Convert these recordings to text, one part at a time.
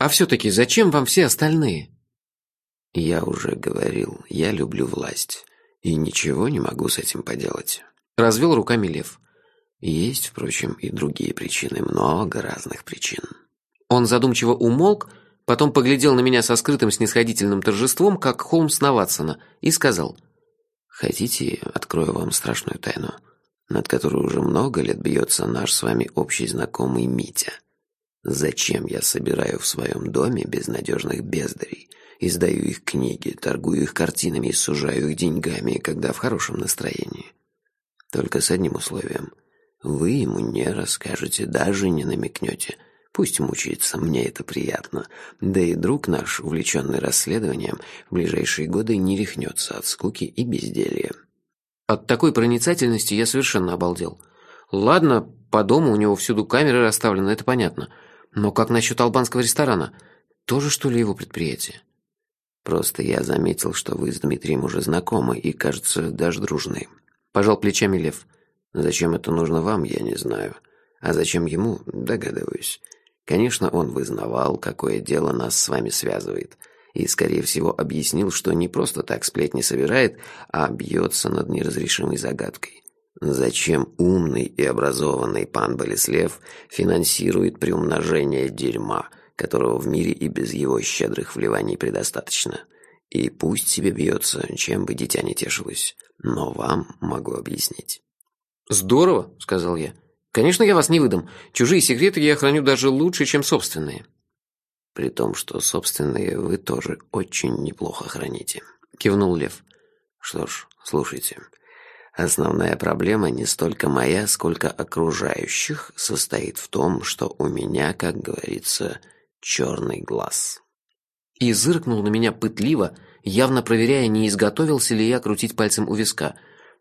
А все-таки зачем вам все остальные?» «Я уже говорил, я люблю власть, и ничего не могу с этим поделать», — развел руками Лев. «Есть, впрочем, и другие причины, много разных причин». Он задумчиво умолк, потом поглядел на меня со скрытым снисходительным торжеством, как Холмс на Ватсона, и сказал — Хотите, открою вам страшную тайну, над которой уже много лет бьется наш с вами общий знакомый Митя? Зачем я собираю в своем доме безнадежных бездарей, издаю их книги, торгую их картинами и сужаю их деньгами, когда в хорошем настроении? Только с одним условием. Вы ему не расскажете, даже не намекнете – Пусть мучается, мне это приятно. Да и друг наш, увлеченный расследованием, в ближайшие годы не рехнется от скуки и безделья. От такой проницательности я совершенно обалдел. Ладно, по дому у него всюду камеры расставлены, это понятно. Но как насчет албанского ресторана? Тоже, что ли, его предприятие? Просто я заметил, что вы с Дмитрием уже знакомы и, кажется, даже дружны. Пожал плечами Лев. Зачем это нужно вам, я не знаю. А зачем ему, догадываюсь. Конечно, он вызнавал, какое дело нас с вами связывает, и, скорее всего, объяснил, что не просто так сплетни собирает, а бьется над неразрешимой загадкой. Зачем умный и образованный пан Болеслев финансирует приумножение дерьма, которого в мире и без его щедрых вливаний предостаточно? И пусть себе бьется, чем бы дитя не тешилось, но вам могу объяснить. «Здорово», — сказал я. Конечно, я вас не выдам. Чужие секреты я храню даже лучше, чем собственные. При том, что собственные вы тоже очень неплохо храните, кивнул Лев. Что ж, слушайте. Основная проблема не столько моя, сколько окружающих состоит в том, что у меня, как говорится, черный глаз. И зыркнул на меня пытливо, явно проверяя, не изготовился ли я крутить пальцем у виска.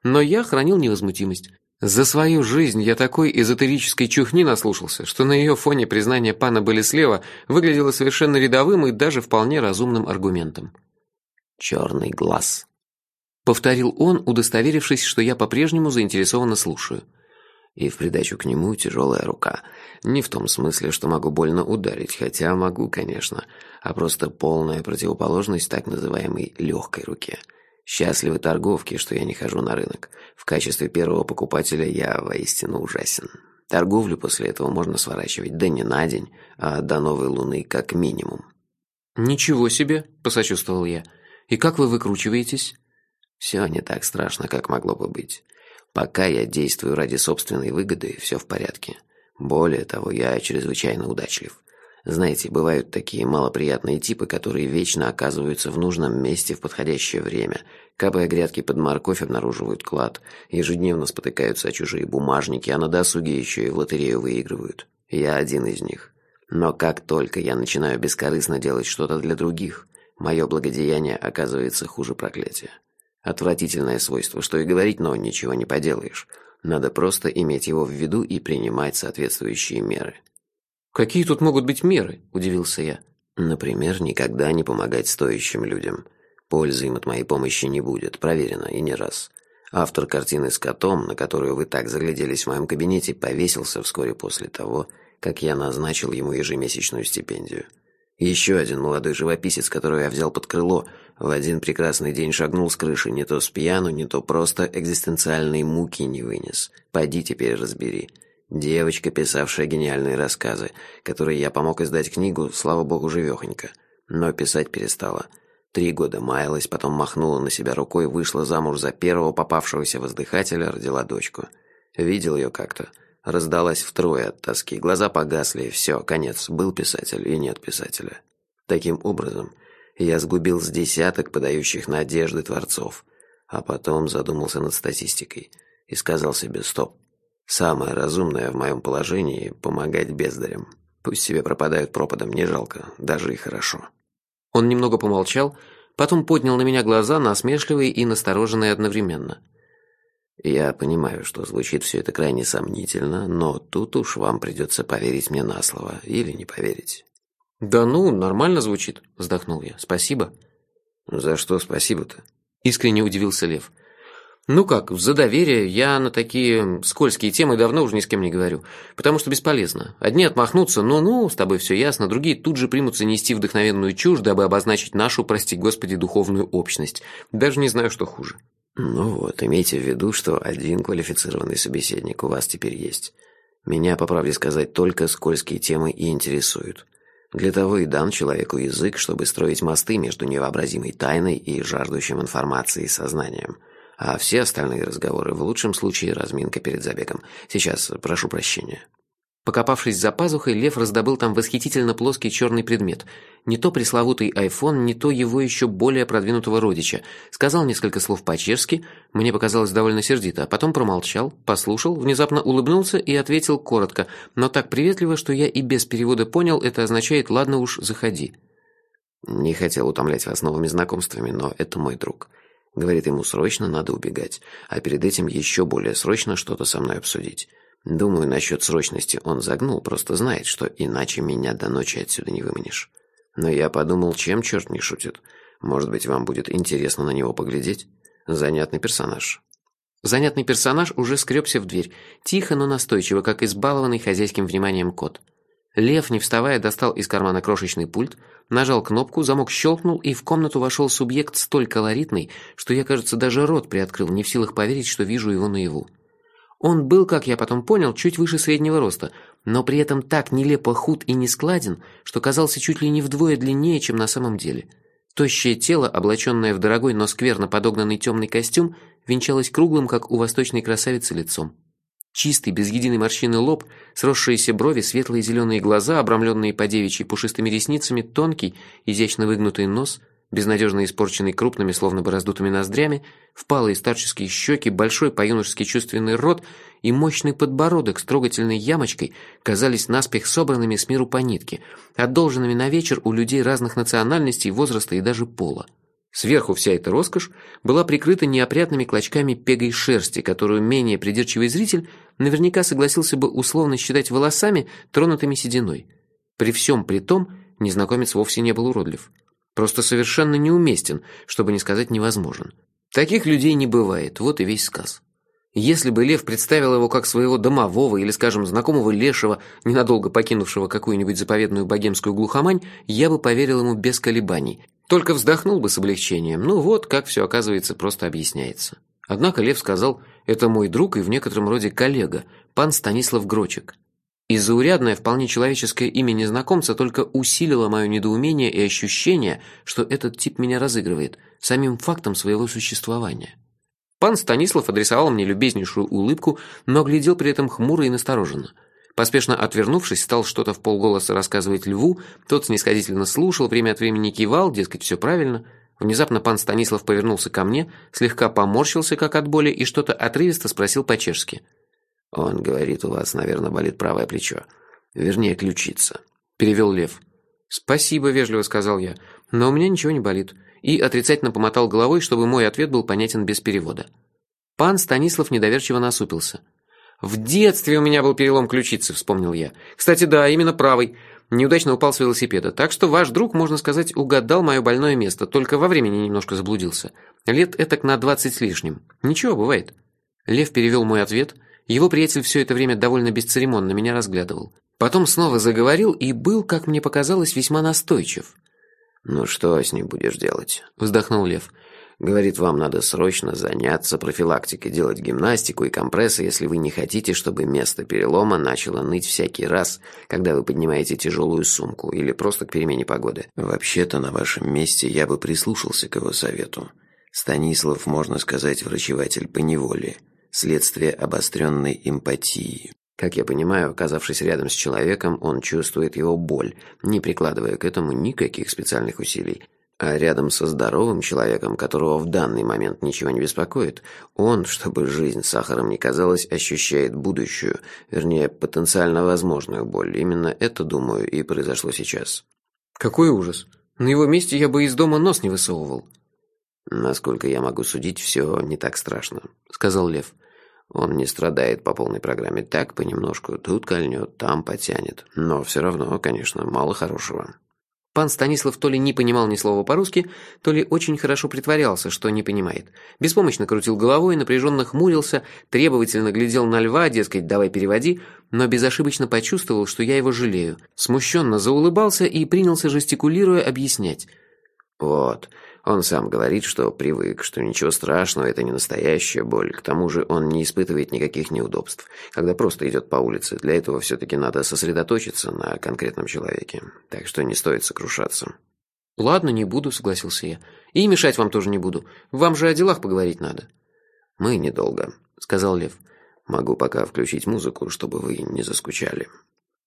Но я хранил невозмутимость. За свою жизнь я такой эзотерической чухни наслушался, что на ее фоне признание пана Болеслева выглядело совершенно рядовым и даже вполне разумным аргументом. «Черный глаз», — повторил он, удостоверившись, что я по-прежнему заинтересованно слушаю. И в придачу к нему тяжелая рука. Не в том смысле, что могу больно ударить, хотя могу, конечно, а просто полная противоположность так называемой легкой руке — Счастливы торговки, что я не хожу на рынок. В качестве первого покупателя я воистину ужасен. Торговлю после этого можно сворачивать да не на день, а до новой луны как минимум. «Ничего себе!» – посочувствовал я. «И как вы выкручиваетесь?» «Все не так страшно, как могло бы быть. Пока я действую ради собственной выгоды, все в порядке. Более того, я чрезвычайно удачлив. Знаете, бывают такие малоприятные типы, которые вечно оказываются в нужном месте в подходящее время. Капая грядки под морковь, обнаруживают клад. Ежедневно спотыкаются о чужие бумажники, а на досуге еще и в лотерею выигрывают. Я один из них. Но как только я начинаю бескорыстно делать что-то для других, мое благодеяние оказывается хуже проклятия. Отвратительное свойство, что и говорить, но ничего не поделаешь. Надо просто иметь его в виду и принимать соответствующие меры. «Какие тут могут быть меры?» – удивился я. «Например, никогда не помогать стоящим людям. Пользы им от моей помощи не будет, проверено и не раз. Автор картины с котом, на которую вы так загляделись в моем кабинете, повесился вскоре после того, как я назначил ему ежемесячную стипендию. Еще один молодой живописец, которого я взял под крыло, в один прекрасный день шагнул с крыши, не то с пьяну, не то просто экзистенциальной муки не вынес. Пойди теперь разбери». Девочка, писавшая гениальные рассказы, которые я помог издать книгу, слава богу, живехонько. Но писать перестала. Три года маялась, потом махнула на себя рукой, вышла замуж за первого попавшегося воздыхателя, родила дочку. Видел ее как-то. Раздалась втрое от тоски, глаза погасли, и все, конец. Был писатель и нет писателя. Таким образом, я сгубил с десяток подающих надежды творцов. А потом задумался над статистикой и сказал себе «стоп». Самое разумное в моем положении – помогать бездарям. Пусть себе пропадают пропадом, не жалко, даже и хорошо. Он немного помолчал, потом поднял на меня глаза, насмешливые и настороженные одновременно. Я понимаю, что звучит все это крайне сомнительно, но тут уж вам придется поверить мне на слово или не поверить. «Да ну, нормально звучит», – вздохнул я. «Спасибо». «За что спасибо-то?» – искренне удивился Лев. Ну как, за доверие я на такие скользкие темы давно уже ни с кем не говорю, потому что бесполезно. Одни отмахнутся, ну-ну, с тобой все ясно, другие тут же примутся нести вдохновенную чушь, дабы обозначить нашу, прости господи, духовную общность. Даже не знаю, что хуже. Ну вот, имейте в виду, что один квалифицированный собеседник у вас теперь есть. Меня, по правде сказать, только скользкие темы и интересуют. Для того и дан человеку язык, чтобы строить мосты между невообразимой тайной и жаждущим информации сознанием – а все остальные разговоры в лучшем случае разминка перед забегом. Сейчас прошу прощения. Покопавшись за пазухой, Лев раздобыл там восхитительно плоский черный предмет. Не то пресловутый айфон, не то его еще более продвинутого родича. Сказал несколько слов по-чешски, мне показалось довольно сердито, а потом промолчал, послушал, внезапно улыбнулся и ответил коротко, но так приветливо, что я и без перевода понял, это означает «ладно уж, заходи». Не хотел утомлять вас новыми знакомствами, но это мой друг. Говорит, ему срочно надо убегать, а перед этим еще более срочно что-то со мной обсудить. Думаю, насчет срочности он загнул, просто знает, что иначе меня до ночи отсюда не выманишь. Но я подумал, чем черт не шутит. Может быть, вам будет интересно на него поглядеть? Занятный персонаж. Занятный персонаж уже скребся в дверь, тихо, но настойчиво, как избалованный хозяйским вниманием кот. Лев, не вставая, достал из кармана крошечный пульт, нажал кнопку, замок щелкнул, и в комнату вошел субъект столь колоритный, что я, кажется, даже рот приоткрыл, не в силах поверить, что вижу его наяву. Он был, как я потом понял, чуть выше среднего роста, но при этом так нелепо худ и нескладен, что казался чуть ли не вдвое длиннее, чем на самом деле. Тощее тело, облаченное в дорогой, но скверно подогнанный темный костюм, венчалось круглым, как у восточной красавицы, лицом. Чистый, без единой морщины лоб, сросшиеся брови, светлые зеленые глаза, обрамленные по девичьи пушистыми ресницами, тонкий, изящно выгнутый нос, безнадежно испорченный крупными, словно бы раздутыми ноздрями, впалые старческие щеки, большой по-юношески чувственный рот и мощный подбородок с трогательной ямочкой казались наспех собранными с миру по нитке, одолженными на вечер у людей разных национальностей, возраста и даже пола. Сверху вся эта роскошь была прикрыта неопрятными клочками пегой шерсти, которую менее придирчивый зритель наверняка согласился бы условно считать волосами, тронутыми сединой. При всем при том, незнакомец вовсе не был уродлив. Просто совершенно неуместен, чтобы не сказать невозможен. Таких людей не бывает, вот и весь сказ. Если бы Лев представил его как своего домового или, скажем, знакомого лешего, ненадолго покинувшего какую-нибудь заповедную богемскую глухомань, я бы поверил ему без колебаний – только вздохнул бы с облегчением. Ну вот, как все оказывается, просто объясняется. Однако Лев сказал, это мой друг и в некотором роде коллега, пан Станислав Грочек. И заурядное, вполне человеческое имя незнакомца только усилило мое недоумение и ощущение, что этот тип меня разыгрывает, самим фактом своего существования. Пан Станислав адресовал мне любезнейшую улыбку, но глядел при этом хмуро и настороженно – Поспешно отвернувшись, стал что-то в полголоса рассказывать льву, тот снисходительно слушал, время от времени кивал, дескать, все правильно. Внезапно пан Станислав повернулся ко мне, слегка поморщился, как от боли, и что-то отрывисто спросил по-чешски. «Он говорит, у вас, наверное, болит правое плечо. Вернее, ключица», — перевел Лев. «Спасибо», — вежливо сказал я, — «но у меня ничего не болит». И отрицательно помотал головой, чтобы мой ответ был понятен без перевода. Пан Станислав недоверчиво насупился. «В детстве у меня был перелом ключицы», — вспомнил я. «Кстати, да, именно правый. Неудачно упал с велосипеда. Так что ваш друг, можно сказать, угадал мое больное место, только во времени немножко заблудился. Лет этак на двадцать с лишним. Ничего, бывает». Лев перевел мой ответ. Его приятель все это время довольно бесцеремонно меня разглядывал. Потом снова заговорил и был, как мне показалось, весьма настойчив. «Ну что с ним будешь делать?» – вздохнул Лев. Говорит, вам надо срочно заняться профилактикой, делать гимнастику и компрессы, если вы не хотите, чтобы место перелома начало ныть всякий раз, когда вы поднимаете тяжелую сумку или просто к перемене погоды. Вообще-то на вашем месте я бы прислушался к его совету. Станислав, можно сказать, врачеватель по неволе, следствие обостренной эмпатии. Как я понимаю, оказавшись рядом с человеком, он чувствует его боль, не прикладывая к этому никаких специальных усилий. А рядом со здоровым человеком, которого в данный момент ничего не беспокоит, он, чтобы жизнь сахаром не казалась, ощущает будущую, вернее, потенциально возможную боль. Именно это, думаю, и произошло сейчас. Какой ужас. На его месте я бы из дома нос не высовывал. Насколько я могу судить, все не так страшно, сказал Лев. Он не страдает по полной программе, так понемножку, тут кольнет, там потянет. Но все равно, конечно, мало хорошего. Пан Станислав то ли не понимал ни слова по-русски, то ли очень хорошо притворялся, что не понимает. Беспомощно крутил головой, напряженно хмурился, требовательно глядел на льва, дескать, давай переводи, но безошибочно почувствовал, что я его жалею. Смущенно заулыбался и принялся жестикулируя объяснять. «Вот, он сам говорит, что привык, что ничего страшного, это не настоящая боль. К тому же он не испытывает никаких неудобств, когда просто идет по улице. Для этого все-таки надо сосредоточиться на конкретном человеке. Так что не стоит сокрушаться. «Ладно, не буду», — согласился я. «И мешать вам тоже не буду. Вам же о делах поговорить надо». «Мы недолго», — сказал Лев. «Могу пока включить музыку, чтобы вы не заскучали».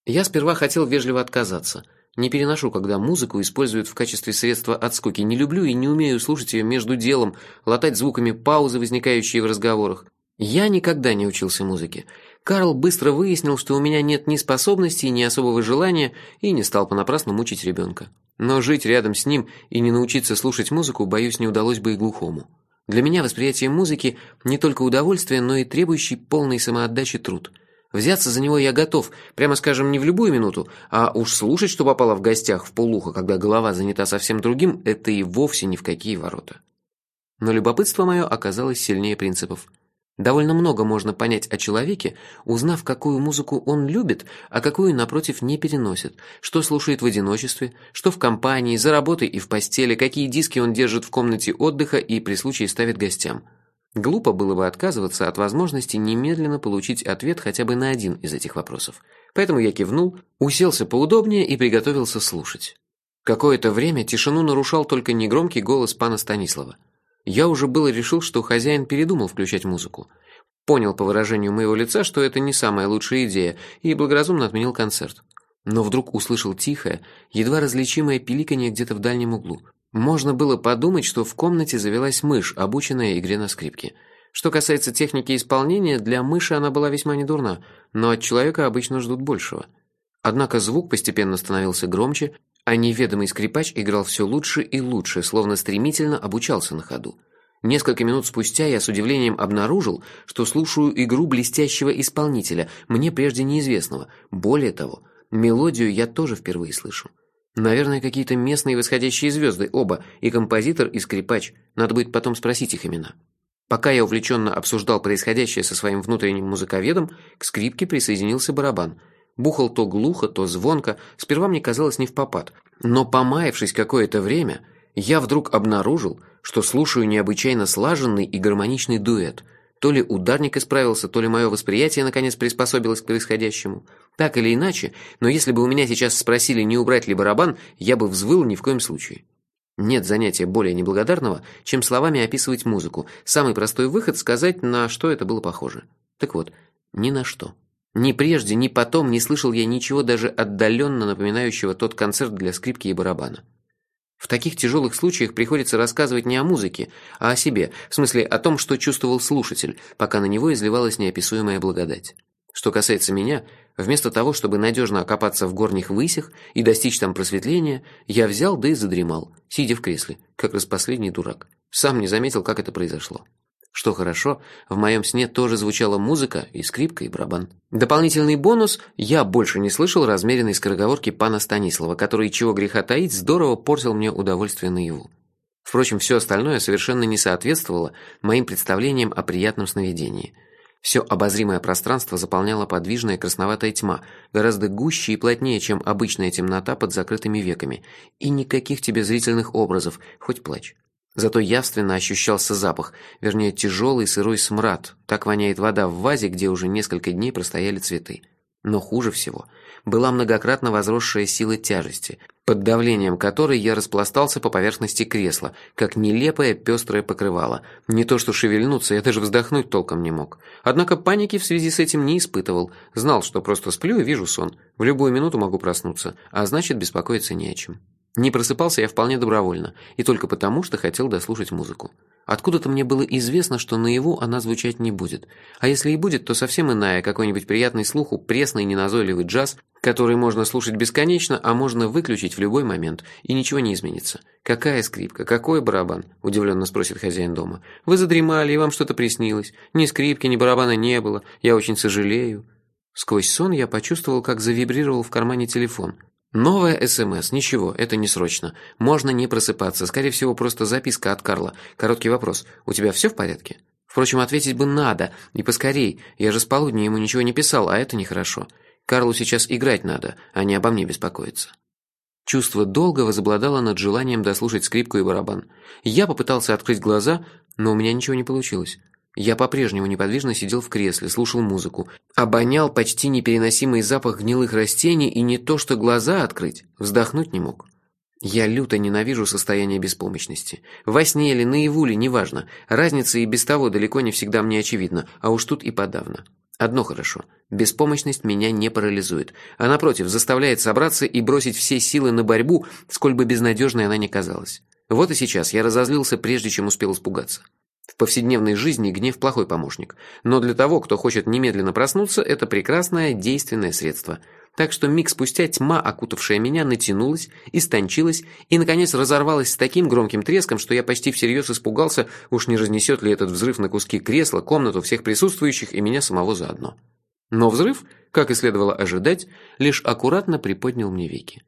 Я сперва хотел вежливо отказаться — не переношу, когда музыку используют в качестве средства от скуки. Не люблю и не умею слушать ее между делом, латать звуками паузы, возникающие в разговорах. Я никогда не учился музыке. Карл быстро выяснил, что у меня нет ни способностей, ни особого желания, и не стал понапрасну мучить ребенка. Но жить рядом с ним и не научиться слушать музыку, боюсь, не удалось бы и глухому. Для меня восприятие музыки не только удовольствие, но и требующий полной самоотдачи труд – Взяться за него я готов, прямо скажем, не в любую минуту, а уж слушать, что попало в гостях в полухо, когда голова занята совсем другим, это и вовсе ни в какие ворота. Но любопытство мое оказалось сильнее принципов. Довольно много можно понять о человеке, узнав, какую музыку он любит, а какую, напротив, не переносит, что слушает в одиночестве, что в компании, за работой и в постели, какие диски он держит в комнате отдыха и при случае ставит гостям – Глупо было бы отказываться от возможности немедленно получить ответ хотя бы на один из этих вопросов. Поэтому я кивнул, уселся поудобнее и приготовился слушать. Какое-то время тишину нарушал только негромкий голос пана Станислава. Я уже было решил, что хозяин передумал включать музыку. Понял по выражению моего лица, что это не самая лучшая идея, и благоразумно отменил концерт. Но вдруг услышал тихое, едва различимое пиликанье где-то в дальнем углу. Можно было подумать, что в комнате завелась мышь, обученная игре на скрипке. Что касается техники исполнения, для мыши она была весьма недурна, но от человека обычно ждут большего. Однако звук постепенно становился громче, а неведомый скрипач играл все лучше и лучше, словно стремительно обучался на ходу. Несколько минут спустя я с удивлением обнаружил, что слушаю игру блестящего исполнителя, мне прежде неизвестного. Более того, мелодию я тоже впервые слышу. Наверное, какие-то местные восходящие звезды, оба, и композитор, и скрипач. Надо будет потом спросить их имена. Пока я увлеченно обсуждал происходящее со своим внутренним музыковедом, к скрипке присоединился барабан. Бухал то глухо, то звонко, сперва мне казалось не в попад. Но помаявшись какое-то время, я вдруг обнаружил, что слушаю необычайно слаженный и гармоничный дуэт – то ли ударник исправился, то ли мое восприятие наконец приспособилось к происходящему. Так или иначе, но если бы у меня сейчас спросили, не убрать ли барабан, я бы взвыл ни в коем случае. Нет занятия более неблагодарного, чем словами описывать музыку. Самый простой выход – сказать, на что это было похоже. Так вот, ни на что. Ни прежде, ни потом не слышал я ничего даже отдаленно напоминающего тот концерт для скрипки и барабана. В таких тяжелых случаях приходится рассказывать не о музыке, а о себе, в смысле о том, что чувствовал слушатель, пока на него изливалась неописуемая благодать. Что касается меня, вместо того, чтобы надежно окопаться в горних высях и достичь там просветления, я взял да и задремал, сидя в кресле, как распоследний дурак. Сам не заметил, как это произошло. Что хорошо, в моем сне тоже звучала музыка и скрипка, и барабан. Дополнительный бонус – я больше не слышал размеренной скороговорки пана Станислава, который, чего греха таить, здорово портил мне удовольствие наяву. Впрочем, все остальное совершенно не соответствовало моим представлениям о приятном сновидении. Все обозримое пространство заполняла подвижная красноватая тьма, гораздо гуще и плотнее, чем обычная темнота под закрытыми веками, и никаких тебе зрительных образов, хоть плачь. Зато явственно ощущался запах, вернее, тяжелый сырой смрад. Так воняет вода в вазе, где уже несколько дней простояли цветы. Но хуже всего была многократно возросшая сила тяжести, под давлением которой я распластался по поверхности кресла, как нелепое пестрое покрывало. Не то что шевельнуться, я даже вздохнуть толком не мог. Однако паники в связи с этим не испытывал. Знал, что просто сплю и вижу сон. В любую минуту могу проснуться, а значит, беспокоиться не о чем. Не просыпался я вполне добровольно, и только потому, что хотел дослушать музыку. Откуда-то мне было известно, что наяву она звучать не будет. А если и будет, то совсем иная, какой-нибудь приятный слуху, пресный, неназойливый джаз, который можно слушать бесконечно, а можно выключить в любой момент, и ничего не изменится. «Какая скрипка? Какой барабан?» – удивленно спросит хозяин дома. «Вы задремали, и вам что-то приснилось. Ни скрипки, ни барабана не было. Я очень сожалею». Сквозь сон я почувствовал, как завибрировал в кармане телефон. Новая СМС. Ничего, это не срочно. Можно не просыпаться. Скорее всего, просто записка от Карла. Короткий вопрос. У тебя все в порядке? Впрочем, ответить бы надо. И поскорей. Я же с полудня ему ничего не писал, а это нехорошо. Карлу сейчас играть надо, а не обо мне беспокоиться. Чувство долга возобладало над желанием дослушать скрипку и барабан. Я попытался открыть глаза, но у меня ничего не получилось. Я по-прежнему неподвижно сидел в кресле, слушал музыку, обонял почти непереносимый запах гнилых растений и не то что глаза открыть, вздохнуть не мог. Я люто ненавижу состояние беспомощности. Во сне или наяву ли, неважно. Разница и без того далеко не всегда мне очевидна, а уж тут и подавно. Одно хорошо. Беспомощность меня не парализует, а напротив, заставляет собраться и бросить все силы на борьбу, сколь бы безнадежной она ни казалась. Вот и сейчас я разозлился, прежде чем успел испугаться. В повседневной жизни гнев плохой помощник, но для того, кто хочет немедленно проснуться, это прекрасное действенное средство. Так что миг спустя тьма, окутавшая меня, натянулась, истончилась и, наконец, разорвалась с таким громким треском, что я почти всерьез испугался, уж не разнесет ли этот взрыв на куски кресла, комнату всех присутствующих и меня самого заодно. Но взрыв, как и следовало ожидать, лишь аккуратно приподнял мне веки.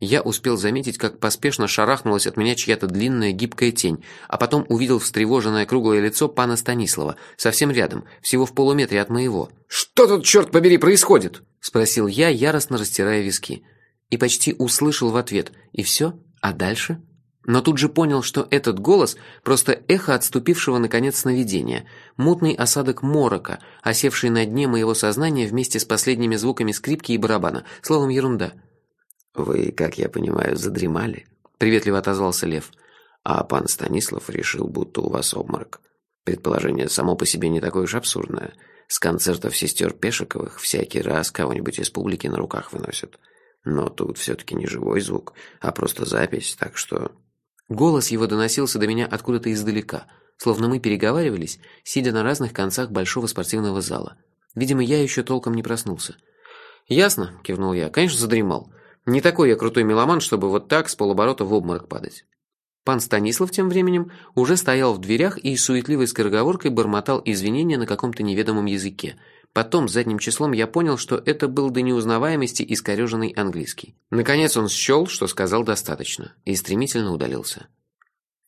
Я успел заметить, как поспешно шарахнулась от меня чья-то длинная гибкая тень, а потом увидел встревоженное круглое лицо пана Станислава, совсем рядом, всего в полуметре от моего. «Что тут, черт побери, происходит?» – спросил я, яростно растирая виски. И почти услышал в ответ «И все? А дальше?» Но тут же понял, что этот голос – просто эхо отступившего наконец сновидения, мутный осадок морока, осевший на дне моего сознания вместе с последними звуками скрипки и барабана, словом, ерунда – «Вы, как я понимаю, задремали?» – приветливо отозвался Лев. «А пан Станислав решил, будто у вас обморок. Предположение само по себе не такое уж абсурдное. С концертов сестер Пешиковых всякий раз кого-нибудь из публики на руках выносят. Но тут все-таки не живой звук, а просто запись, так что...» Голос его доносился до меня откуда-то издалека, словно мы переговаривались, сидя на разных концах большого спортивного зала. Видимо, я еще толком не проснулся. «Ясно», – кивнул я, – «конечно, задремал. Не такой я крутой меломан, чтобы вот так с полоборота в обморок падать. Пан Станислав тем временем уже стоял в дверях и суетливой скороговоркой бормотал извинения на каком-то неведомом языке. Потом, задним числом, я понял, что это был до неузнаваемости искореженный английский. Наконец он счел, что сказал достаточно, и стремительно удалился.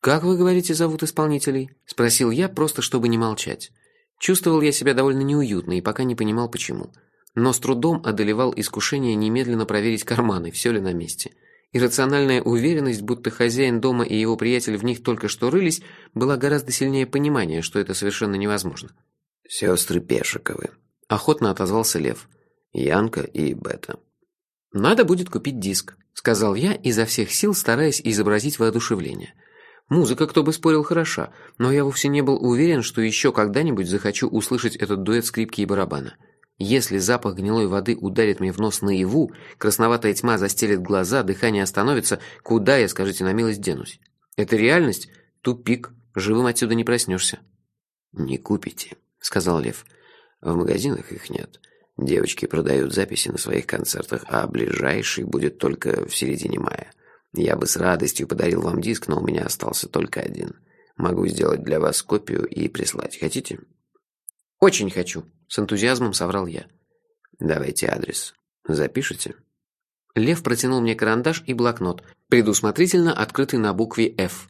«Как вы говорите, зовут исполнителей?» – спросил я, просто чтобы не молчать. Чувствовал я себя довольно неуютно и пока не понимал, почему – но с трудом одолевал искушение немедленно проверить карманы, все ли на месте. Иррациональная уверенность, будто хозяин дома и его приятель в них только что рылись, была гораздо сильнее понимания, что это совершенно невозможно. «Сестры Пешиковы», – охотно отозвался Лев. «Янка и Бета». «Надо будет купить диск», – сказал я, изо всех сил стараясь изобразить воодушевление. Музыка, кто бы спорил, хороша, но я вовсе не был уверен, что еще когда-нибудь захочу услышать этот дуэт скрипки и барабана. Если запах гнилой воды ударит мне в нос наяву, красноватая тьма застелит глаза, дыхание остановится, куда я, скажите на милость, денусь? Это реальность? Тупик. Живым отсюда не проснешься. «Не купите», — сказал Лев. «В магазинах их нет. Девочки продают записи на своих концертах, а ближайший будет только в середине мая. Я бы с радостью подарил вам диск, но у меня остался только один. Могу сделать для вас копию и прислать. Хотите?» «Очень хочу», — с энтузиазмом соврал я. «Давайте адрес. Запишите?» Лев протянул мне карандаш и блокнот, предусмотрительно открытый на букве «Ф».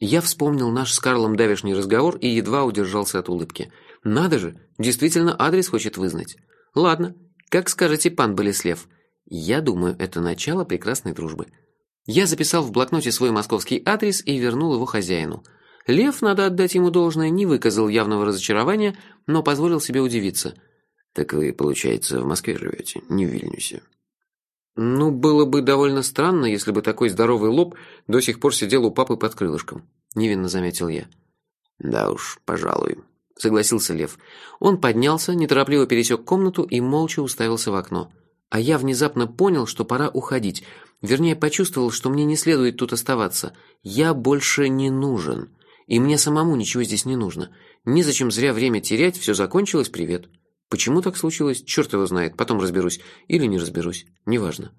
Я вспомнил наш с Карлом давешний разговор и едва удержался от улыбки. «Надо же, действительно адрес хочет вызнать. Ладно, как скажете, пан Болеслев. Я думаю, это начало прекрасной дружбы». Я записал в блокноте свой московский адрес и вернул его хозяину – Лев, надо отдать ему должное, не выказал явного разочарования, но позволил себе удивиться. «Так вы, получается, в Москве живете, не в Вильнюсе?» «Ну, было бы довольно странно, если бы такой здоровый лоб до сих пор сидел у папы под крылышком», — невинно заметил я. «Да уж, пожалуй», — согласился Лев. Он поднялся, неторопливо пересек комнату и молча уставился в окно. А я внезапно понял, что пора уходить. Вернее, почувствовал, что мне не следует тут оставаться. Я больше не нужен. И мне самому ничего здесь не нужно. Незачем зря время терять, все закончилось, привет. Почему так случилось, черт его знает, потом разберусь. Или не разберусь, неважно.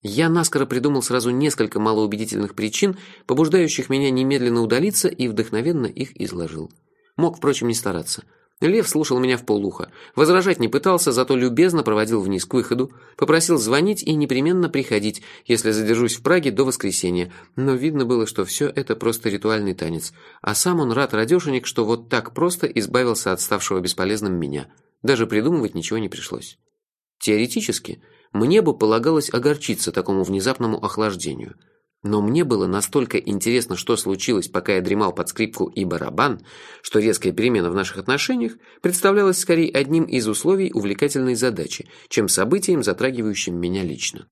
Я наскоро придумал сразу несколько малоубедительных причин, побуждающих меня немедленно удалиться, и вдохновенно их изложил. Мог, впрочем, не стараться. Лев слушал меня в полухо, возражать не пытался, зато любезно проводил вниз к выходу, попросил звонить и непременно приходить, если задержусь в Праге до воскресенья, но видно было, что все это просто ритуальный танец, а сам он рад радешенек, что вот так просто избавился от ставшего бесполезным меня. Даже придумывать ничего не пришлось. Теоретически, мне бы полагалось огорчиться такому внезапному охлаждению – но мне было настолько интересно, что случилось, пока я дремал под скрипку и барабан, что резкая перемена в наших отношениях представлялась скорее одним из условий увлекательной задачи, чем событием, затрагивающим меня лично.